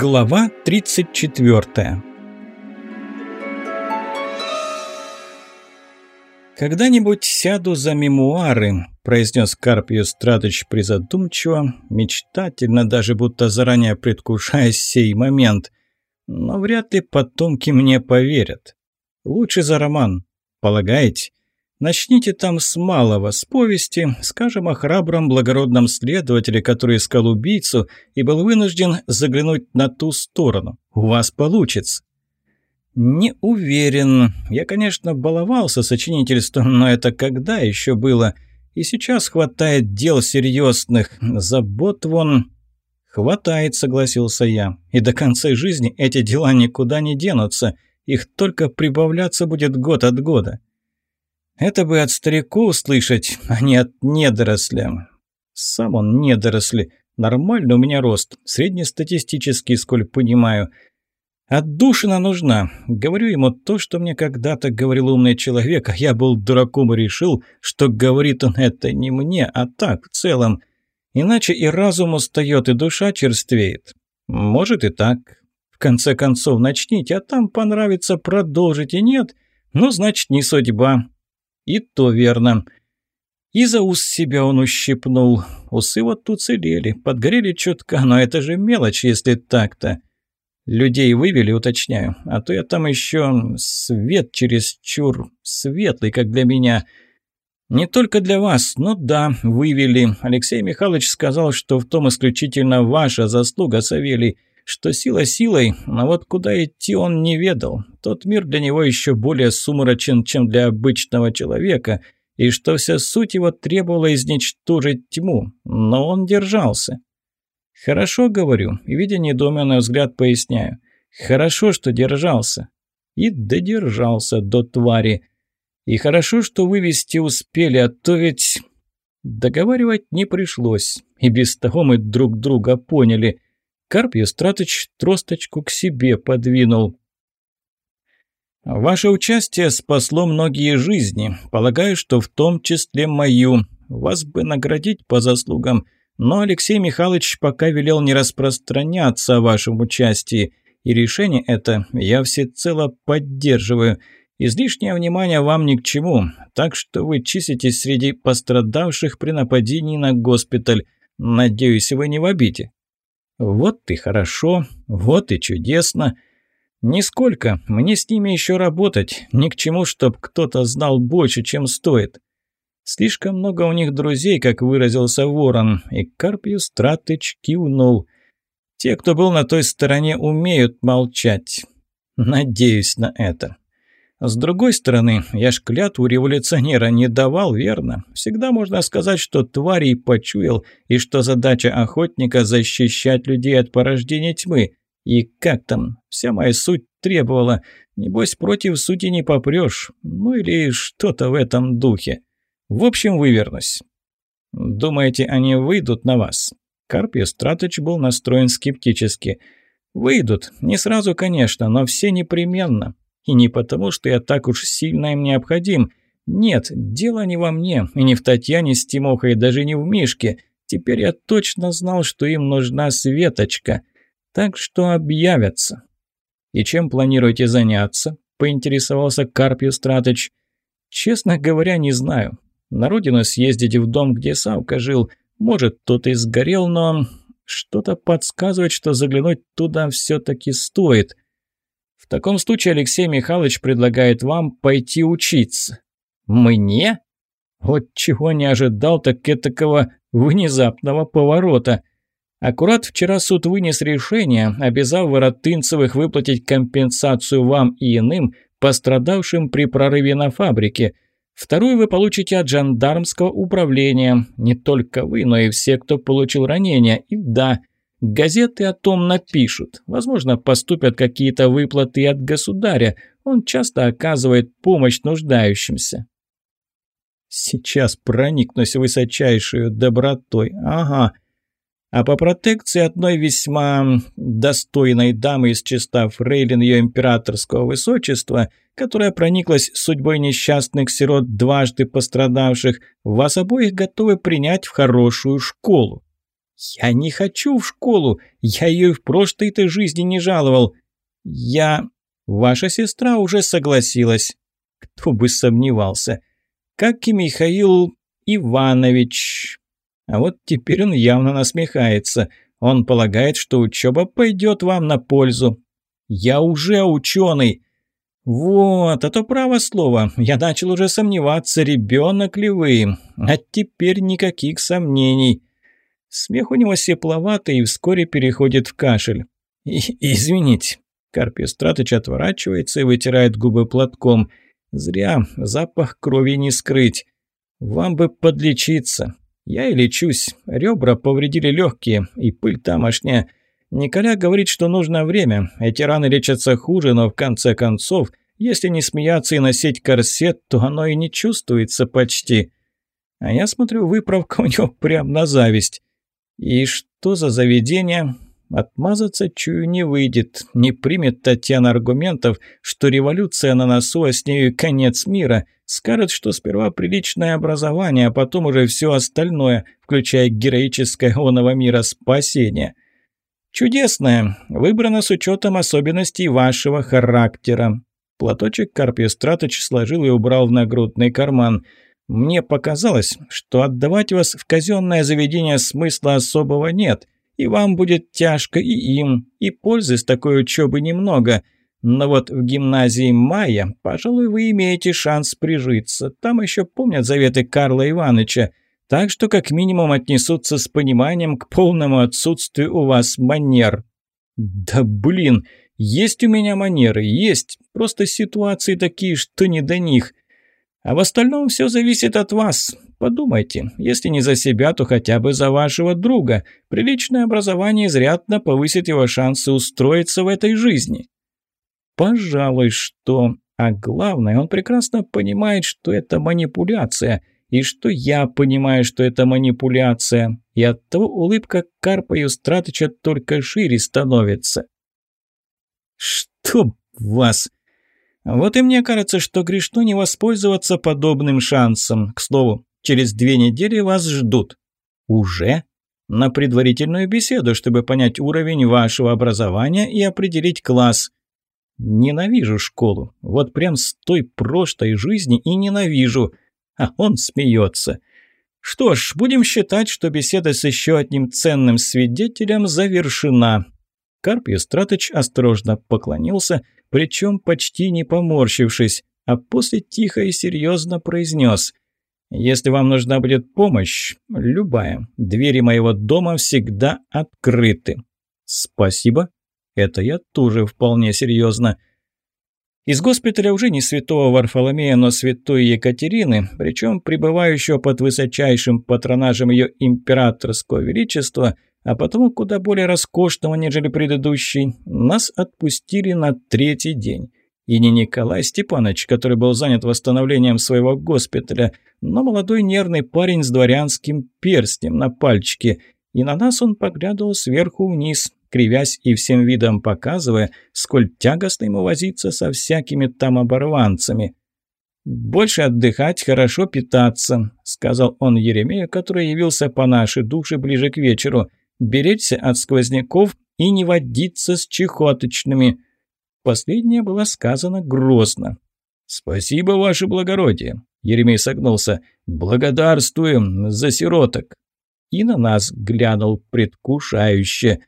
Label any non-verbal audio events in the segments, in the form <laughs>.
Глава 34 «Когда-нибудь сяду за мемуары», – произнес Карпию Стратыч призадумчиво, мечтательно, даже будто заранее предвкушая сей момент. «Но вряд ли потомки мне поверят. Лучше за роман. Полагаете? Начните там с малого, с повести, скажем о храбром благородном следователе, который искал убийцу и был вынужден заглянуть на ту сторону. У вас получится. Не уверен. Я, конечно, баловался сочинительством, но это когда еще было? И сейчас хватает дел серьезных. Забот вон... «Хватает», — согласился я. «И до конца жизни эти дела никуда не денутся. Их только прибавляться будет год от года». Это бы от старику услышать, а не от недоросля. Сам он недоросли. Нормально у меня рост, среднестатистический, сколь понимаю. Отдушина нужна. Говорю ему то, что мне когда-то говорил умный человек, а я был дураком и решил, что говорит он это не мне, а так, в целом. Иначе и разум устает, и душа черствеет. Может и так. В конце концов, начните, а там понравится, продолжите, нет? Ну, значит, не судьба. И то верно. И за ус себя он ущипнул. Усы вот уцелели, подгорели чутка, но это же мелочь, если так-то. Людей вывели, уточняю, а то я там еще свет через чур, светлый, как для меня. Не только для вас, но да, вывели. Алексей Михайлович сказал, что в том исключительно ваша заслуга, Савелий что сила силой, но вот куда идти он не ведал. Тот мир для него еще более сумрачен, чем для обычного человека, и что вся суть его требовала изничтожить тьму, но он держался. «Хорошо, — говорю, и, видя недоуменный взгляд, поясняю. Хорошо, что держался. И додержался до твари. И хорошо, что вывести успели, а то ведь...» Договаривать не пришлось, и без того мы друг друга поняли — Карп Юстратыч тросточку к себе подвинул. «Ваше участие спасло многие жизни. Полагаю, что в том числе мою. Вас бы наградить по заслугам, но Алексей Михайлович пока велел не распространяться о вашем участии, и решение это я всецело поддерживаю. Излишнее внимание вам ни к чему, так что вы числитесь среди пострадавших при нападении на госпиталь. Надеюсь, вы не в обиде». Вот и хорошо, вот и чудесно. Нисколько, мне с ними еще работать, ни к чему, чтоб кто-то знал больше, чем стоит. Слишком много у них друзей, как выразился Ворон, и Карпью Стратыч кивнул. Те, кто был на той стороне, умеют молчать. Надеюсь на это. С другой стороны, я ж клятву революционера не давал, верно? Всегда можно сказать, что тварей почуял, и что задача охотника – защищать людей от порождения тьмы. И как там? Вся моя суть требовала. Небось, против сути не попрешь. Ну или что-то в этом духе. В общем, вывернусь. Думаете, они выйдут на вас? Карпий Стратыч был настроен скептически. Выйдут. Не сразу, конечно, но все непременно. И не потому, что я так уж сильно им необходим. Нет, дело не во мне, и не в Татьяне с Тимохой, даже не в Мишке. Теперь я точно знал, что им нужна Светочка. Так что объявятся. «И чем планируете заняться?» – поинтересовался Карпий Стратыч. «Честно говоря, не знаю. На родину съездить в дом, где Савка жил. Может, тот и сгорел, но что-то подсказывает, что заглянуть туда все-таки стоит. В таком случае Алексей Михайлович предлагает вам пойти учиться. Мне? Вот чего не ожидал, так этакого внезапного поворота. Аккурат вчера суд вынес решение, обязав Воротынцевых выплатить компенсацию вам и иным, пострадавшим при прорыве на фабрике. Вторую вы получите от жандармского управления. Не только вы, но и все, кто получил ранения. И да, Газеты о том напишут. Возможно, поступят какие-то выплаты от государя. Он часто оказывает помощь нуждающимся. Сейчас проникнусь высочайшую добротой. Ага. А по протекции одной весьма достойной дамы из числа фрейлин ее императорского высочества, которая прониклась судьбой несчастных сирот, дважды пострадавших, вас обоих готовы принять в хорошую школу. Я не хочу в школу. Я ее в прошлой-то жизни не жаловал. Я... Ваша сестра уже согласилась. Кто бы сомневался. Как и Михаил Иванович. А вот теперь он явно насмехается. Он полагает, что учеба пойдет вам на пользу. Я уже ученый. Вот, а то право слово. Я начал уже сомневаться, ребенок ли вы. А теперь никаких сомнений. Смех у него сепловатый и вскоре переходит в кашель. Извините. Карпий Стратыч отворачивается и вытирает губы платком. Зря, запах крови не скрыть. Вам бы подлечиться. Я и лечусь. Ребра повредили легкие, и пыль тамошняя. Николя говорит, что нужно время. Эти раны лечатся хуже, но в конце концов, если не смеяться и носить корсет, то оно и не чувствуется почти. А я смотрю, выправка у него <laughs> прям на зависть. И что за заведение? Отмазаться, чую, не выйдет. Не примет Татьяна аргументов, что революция на носу, а с нею конец мира. Скажет, что сперва приличное образование, а потом уже все остальное, включая героическое оного мира спасения. Чудесное. Выбрано с учетом особенностей вашего характера. Платочек Карпий Стратыч сложил и убрал в нагрудный карман. Мне показалось, что отдавать вас в казенное заведение смысла особого нет, и вам будет тяжко и им, и пользы с такой учебы немного. Но вот в гимназии Майя, пожалуй, вы имеете шанс прижиться. Там еще помнят заветы Карла Ивановича. Так что как минимум отнесутся с пониманием к полному отсутствию у вас манер. Да блин, есть у меня манеры, есть. Просто ситуации такие, что не до них. А в остальном все зависит от вас. Подумайте, если не за себя, то хотя бы за вашего друга. Приличное образование изрядно повысит его шансы устроиться в этой жизни. Пожалуй, что... А главное, он прекрасно понимает, что это манипуляция – и что я понимаю, что это манипуляция, и оттого улыбка Карпа Юстратыча только шире становится. «Чтоб вас!» Вот и мне кажется, что грешно не воспользоваться подобным шансом. К слову, через две недели вас ждут. Уже? На предварительную беседу, чтобы понять уровень вашего образования и определить класс. Ненавижу школу. Вот прям с той прошлой жизни и ненавижу а он смеется. Что ж, будем считать, что беседа с еще одним ценным свидетелем завершена. Карп Юстратыч осторожно поклонился, причем почти не поморщившись, а после тихо и серьезно произнес «Если вам нужна будет помощь, любая, двери моего дома всегда открыты». «Спасибо». Это я тоже вполне серьезно. Из госпиталя уже не святого Варфоломея, но святой Екатерины, причем пребывающего под высочайшим патронажем ее императорского величества, а потому куда более роскошного, нежели предыдущий, нас отпустили на третий день. И не Николай Степанович, который был занят восстановлением своего госпиталя, но молодой нервный парень с дворянским перстнем на пальчике, и на нас он поглядывал сверху вниз, кривясь и всем видом показывая, сколь тягостно ему возиться со всякими там оборванцами. «Больше отдыхать, хорошо питаться», — сказал он Еремею, который явился по нашей душе ближе к вечеру. «Беречься от сквозняков и не водиться с чехоточными». Последнее было сказано грозно. «Спасибо, ваше благородие», — Еремей согнулся. «Благодарствуем за сироток». И на нас глянул предвкушающе.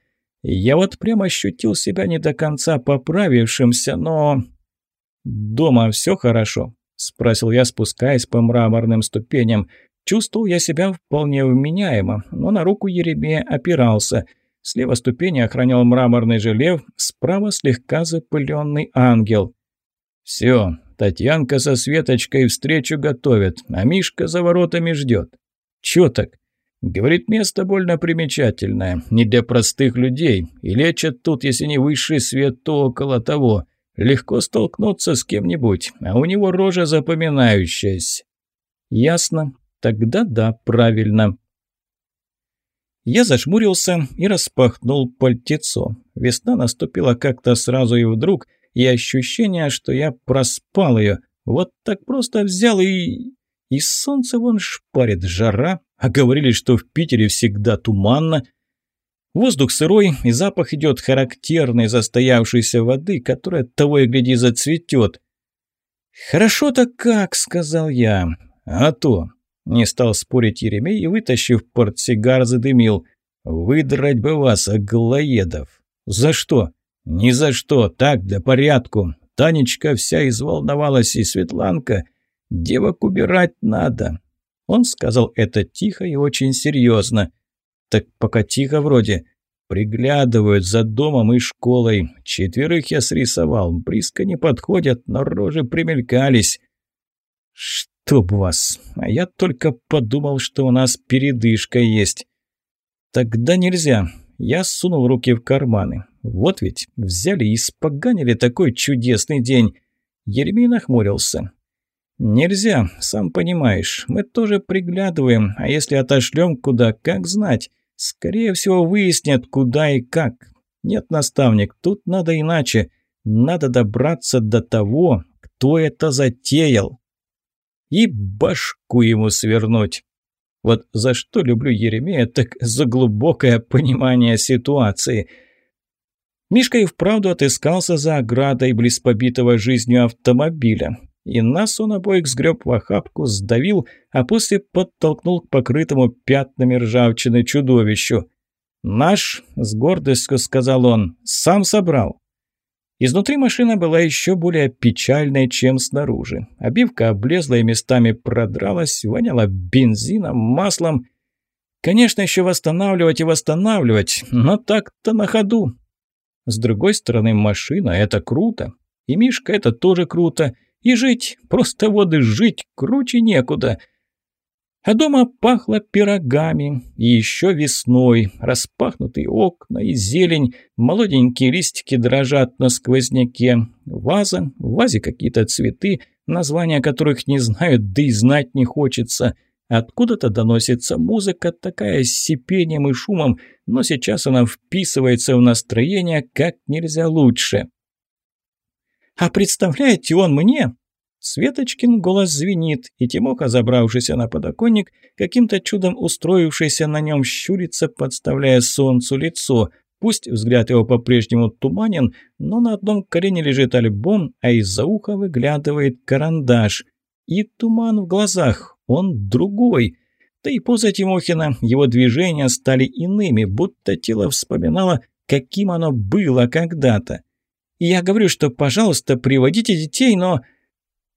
Я вот прямо ощутил себя не до конца поправившимся, но... «Дома все хорошо?» – спросил я, спускаясь по мраморным ступеням. Чувствовал я себя вполне вменяемо, но на руку Еремея опирался. Слева ступени охранял мраморный желев, справа слегка запыленный ангел. «Все, Татьянка со Светочкой встречу готовят, а Мишка за воротами ждет». «Чё так?» Говорит, место больно примечательное, не для простых людей, и лечат тут, если не высший свет, то около того. Легко столкнуться с кем-нибудь, а у него рожа запоминающаяся. Ясно. Тогда да, правильно. Я зажмурился и распахнул пальтецо. Весна наступила как-то сразу и вдруг, и ощущение, что я проспал ее. Вот так просто взял и... И солнце вон шпарит, жара, а говорили, что в Питере всегда туманно. Воздух сырой, и запах идет характерной застоявшейся воды, которая того и гляди зацветет. «Хорошо-то как», — сказал я. «А то». Не стал спорить Еремей и, вытащив портсигар, задымил. «Выдрать бы вас, аглоедов». «За что?» «Ни за что, так, для порядку. Танечка вся изволновалась, и Светланка. Девок убирать надо». Он сказал это тихо и очень серьезно. «Так пока тихо вроде. Приглядывают за домом и школой. Четверых я срисовал. Близко не подходят, но рожи примелькались». «Чтоб вас! А я только подумал, что у нас передышка есть». «Тогда нельзя». Я сунул руки в карманы. Вот ведь взяли и испоганили такой чудесный день. Еремей нахмурился. «Нельзя, сам понимаешь. Мы тоже приглядываем, а если отошлем куда, как знать? Скорее всего, выяснят, куда и как. Нет, наставник, тут надо иначе. Надо добраться до того, кто это затеял. И башку ему свернуть. Вот за что люблю Еремея, так за глубокое понимание ситуации – Мишка и вправду отыскался за оградой близ побитого жизнью автомобиля. И нас он обоих сгреб в охапку, сдавил, а после подтолкнул к покрытому пятнами ржавчины чудовищу. «Наш», — с гордостью сказал он, — «сам собрал». Изнутри машина была еще более печальной, чем снаружи. Обивка облезла и местами продралась, воняла бензином, маслом. Конечно, еще восстанавливать и восстанавливать, но так-то на ходу. С другой стороны, машина – это круто. И Мишка – это тоже круто. И жить, просто воды жить, круче некуда. А дома пахло пирогами. И еще весной. Распахнутые окна и зелень. Молоденькие листики дрожат на сквозняке. Ваза, в вазе какие-то цветы, названия которых не знают, да и знать не хочется – Откуда-то доносится музыка, такая с сипением и шумом, но сейчас она вписывается в настроение как нельзя лучше. «А представляете, он мне...» Светочкин голос звенит, и Тимоха, забравшийся на подоконник, каким-то чудом устроившийся на нем щурится, подставляя солнцу лицо. Пусть взгляд его по-прежнему туманен, но на одном колене лежит альбом, а из-за уха выглядывает карандаш. И туман в глазах, он другой. Да и поза Тимохина, его движения стали иными, будто тело вспоминало, каким оно было когда-то. Я говорю, что, пожалуйста, приводите детей, но...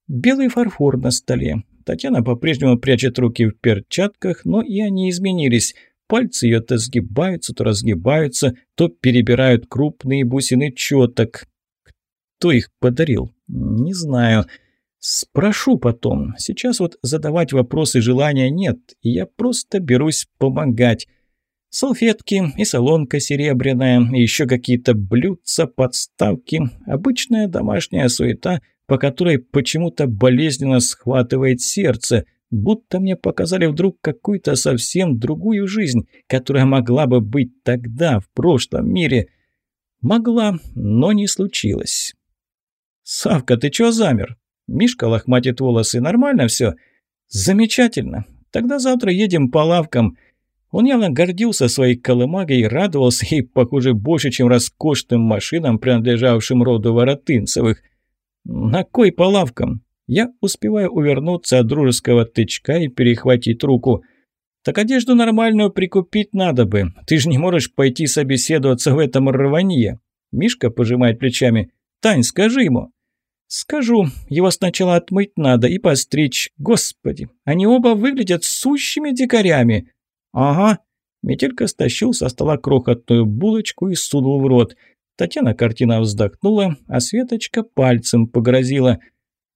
Белый фарфор на столе. Татьяна по-прежнему прячет руки в перчатках, но и они изменились. Пальцы ее то сгибаются, то разгибаются, то перебирают крупные бусины четок. Кто их подарил? Не знаю. Спрошу потом. Сейчас вот задавать вопросы желания нет, и я просто берусь помогать. Салфетки и солонка серебряная, и еще какие-то блюдца, подставки. Обычная домашняя суета, по которой почему-то болезненно схватывает сердце, будто мне показали вдруг какую-то совсем другую жизнь, которая могла бы быть тогда, в прошлом мире. Могла, но не случилось. «Савка, ты чё замер?» Мишка лохматит волосы. Нормально все? Замечательно. Тогда завтра едем по лавкам. Он явно гордился своей колымагой радовался ей, похоже, больше, чем роскошным машинам, принадлежавшим роду Воротынцевых. На кой по лавкам? Я успеваю увернуться от дружеского тычка и перехватить руку. Так одежду нормальную прикупить надо бы. Ты же не можешь пойти собеседоваться в этом рванье. Мишка пожимает плечами. Тань, скажи ему. «Скажу, его сначала отмыть надо и постричь. Господи, они оба выглядят сущими дикарями!» «Ага». Метелька стащил со стола крохотную булочку и сунул в рот. Татьяна картина вздохнула, а Светочка пальцем погрозила.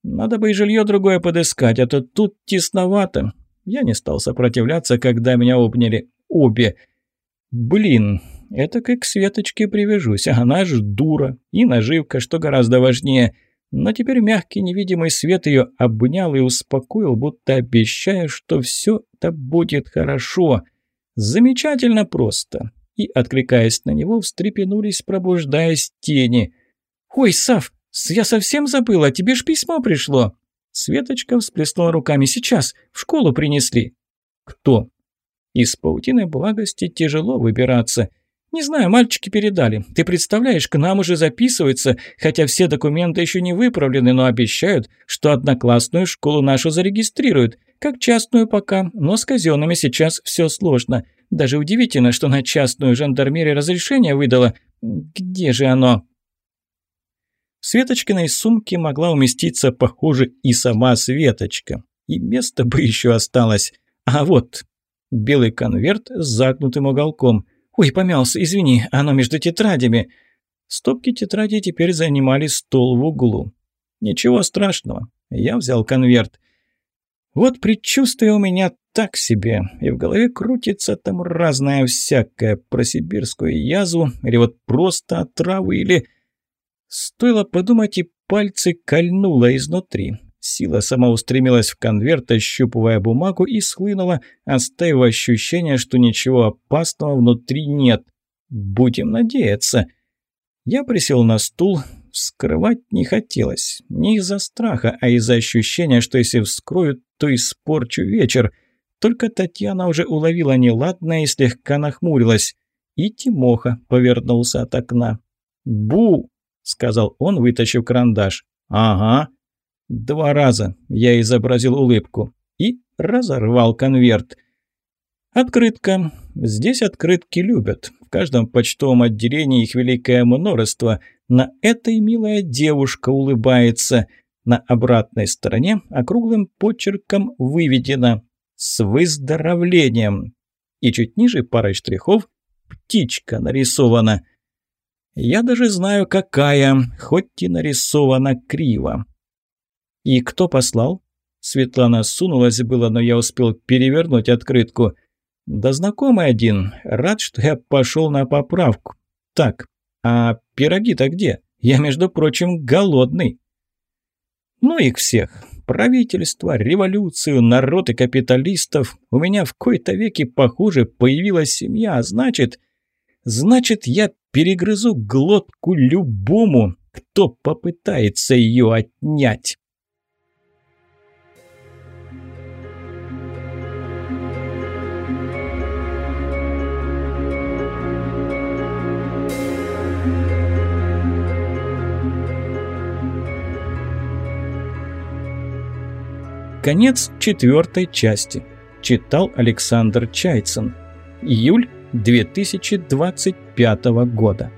«Надо бы и жилье другое подыскать, а то тут тесновато». Я не стал сопротивляться, когда меня обняли. Обе. «Блин, это как к Светочке привяжусь, она ж дура. И наживка, что гораздо важнее». Но теперь мягкий невидимый свет ее обнял и успокоил, будто обещая, что все это будет хорошо. Замечательно просто. И, откликаясь на него, встрепенулись, пробуждаясь тени. «Ой, Сав, я совсем забыла, тебе ж письмо пришло!» Светочка всплеснула руками. «Сейчас, в школу принесли». «Кто?» Из паутины благости тяжело выбираться. «Не знаю, мальчики передали. Ты представляешь, к нам уже записываются, хотя все документы еще не выправлены, но обещают, что одноклассную школу нашу зарегистрируют. Как частную пока, но с казенными сейчас все сложно. Даже удивительно, что на частную жандармерия разрешение выдала. Где же оно?» В Светочкиной сумке могла уместиться, похоже, и сама Светочка. И место бы еще осталось. А вот белый конверт с загнутым уголком – «Ой, помялся, извини, оно между тетрадями». Стопки тетрадей теперь занимали стол в углу. «Ничего страшного». Я взял конверт. Вот предчувствие у меня так себе, и в голове крутится там разное всякое про сибирскую язву, или вот просто отраву, или... Стоило подумать, и пальцы кольнуло изнутри. Сила сама устремилась в конверт, ощупывая бумагу, и схлынула, оставив ощущение, что ничего опасного внутри нет. Будем надеяться. Я присел на стул. Вскрывать не хотелось. Не из-за страха, а из-за ощущения, что если вскроют, то испорчу вечер. Только Татьяна уже уловила неладное и слегка нахмурилась. И Тимоха повернулся от окна. «Бу!» — сказал он, вытащив карандаш. «Ага», Два раза я изобразил улыбку и разорвал конверт. Открытка. Здесь открытки любят. В каждом почтовом отделении их великое множество. На этой милая девушка улыбается. На обратной стороне округлым почерком выведено «С выздоровлением». И чуть ниже парой штрихов птичка нарисована. Я даже знаю, какая, хоть и нарисована криво. «И кто послал?» Светлана сунулась было, но я успел перевернуть открытку. «Да знакомый один. Рад, что я пошел на поправку. Так, а пироги-то где? Я, между прочим, голодный». «Ну их всех. Правительство, революцию, народ и капиталистов. У меня в кои-то веке, похоже, появилась семья, а значит... Значит, я перегрызу глотку любому, кто попытается ее отнять». Конец четвертой части. Читал Александр Чайцин. Июль 2025 года.